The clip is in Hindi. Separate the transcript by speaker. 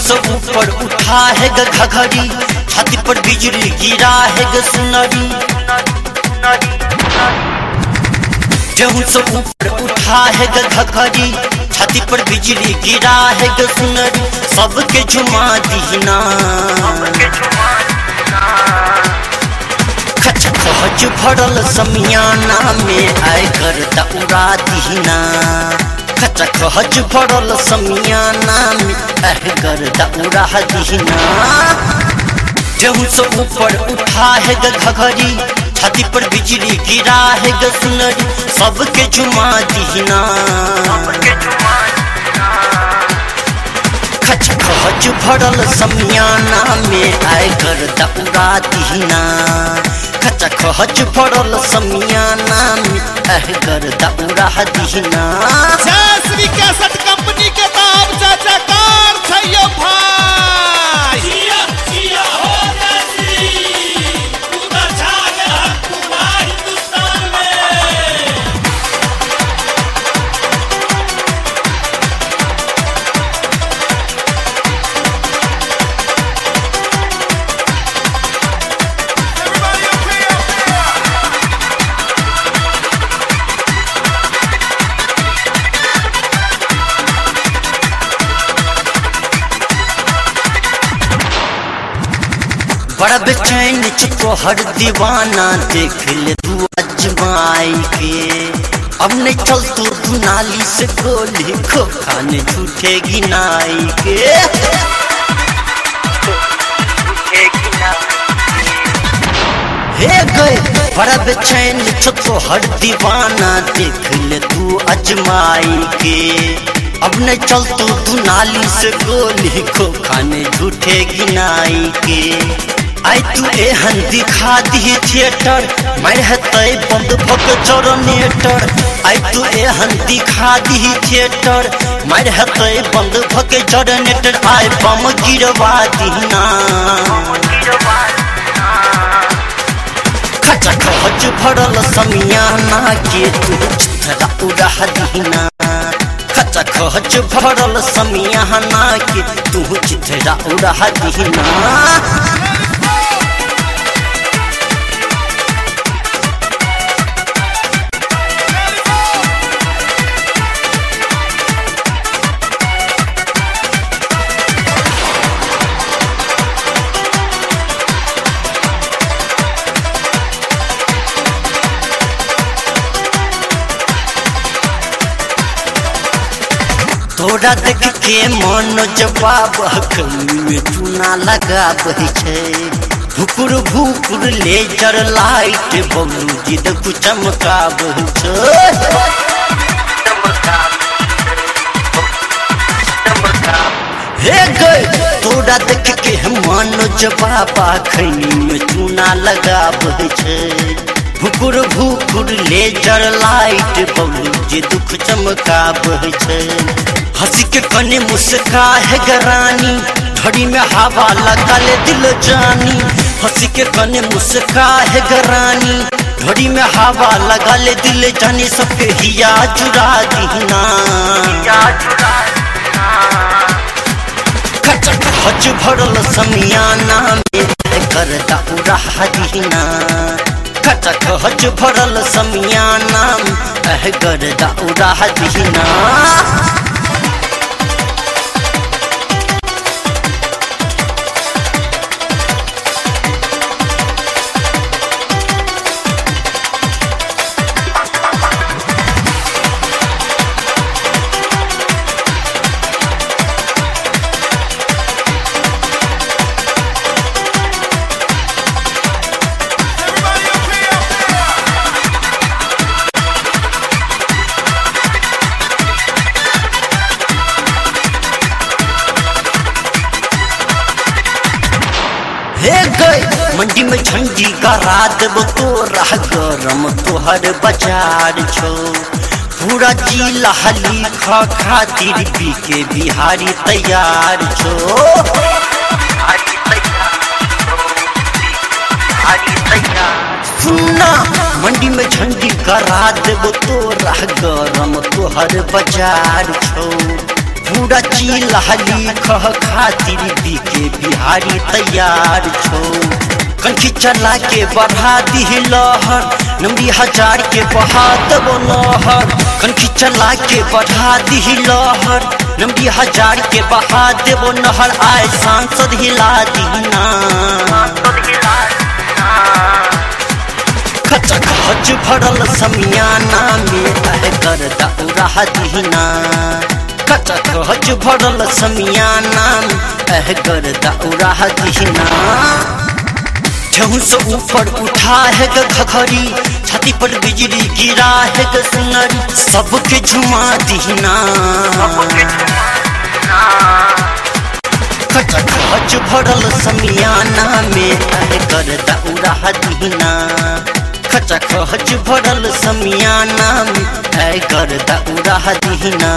Speaker 1: सब ऊपर उठा है घघरी छाती पर बिजली गिरा है सुनरी। केहू सब ऊपर उठा है घघरी छाती पर बिजली गिरा है सुनरी। सबके झुमा दीना। खच भरल समियाना में आय कर दौड़ा दीना। खच खच भरल समियाना आय कर दौड़ा दीना केहू से ऊपर उठा है घघरी छाती पर बिजली गिरा है सुनरी सबके झुमा दीना खच खच भरल समियाना में आय कर दौड़ा दीना खच खच भरल समियाना में आय कर दौड़ा दीना
Speaker 2: जय श्री कैसेट
Speaker 1: बड़ा बेचैन चिको हर दीवाना देख ले तू अजमाई के अब नहीं चल तू तू नाली से गोली खो खाने झूठे गिनाई के। हे गए बड़ा बेचैन चिको हर दीवाना देख ले तू अजमाई के। अब नहीं चल तू तू नाली से गोली खो खाने झूठे गिनाई के। आई तू एहन दिखा दी थिएटर। मैं तय बंद भक जरनेटर आई तू एहन दिखा दी थिएटर। मैं तय बंद भक जरनेटर आय बम गिरवा दीना खचा खच भरल समियाना के तू चिथरा उड़ा दीना खचा खच भरल समियाना के तू चिथरा उड़ा दीना तोरा देख के मन जवाब में चूना लगाब छै। भुकुर भुकुर लेजर लाइट बबलू जिद कु चमकाब हे गए तोरा देख के मन जवाब खैनी में चूना लगाब छै। भुकुर भुकुर लेजर लाइट बबलू जे दुख चमकाब छै। हँसी के कने मुस्का है गरानी घड़ी में हवा लगा ले दिल जानी। हँसी के कने मुस्का है गरानी घड़ी में हवा लगा ले दिल जानी। सबके हिया जुड़ा दीना खचक खच भरल समियाना में कर दाउरा दीना खचक हज भरल समियाना में कर ही दीना मंडी में झंडी गरा देब तो रह गरम तोहर बाज़ार छो। पूरा जिला हली खा खातिर पी के बिहारी तैयार छो। सुना मंडी में झंडी गरा देब तो रह गरम तोहर बाज़ार छो। पूरा चिल्लाली खह खातिर बीके बिहारी तैयार छो। कंखी चला के बढ़ा दी लहर नंबी हज़ार के बहा देबो लहर। कंखी चला के बढ़ा दी लहर नंबी हज़ार के बहा देबो नहर। आए सांसद हिला दीना खचक खच भरल समियाना में तह कर दौरा दीना खचक खच भरल समियाना में तह कर दौरा दीना ठेहू से ऊपर उठा है घघरी छाती पर बिजली गिरा है ग सुनरी सबके झुमा दीना। खच भरल समियाना में तह कर दौरा दीना। खच भरल समियाना में तह कर दौरा दीना।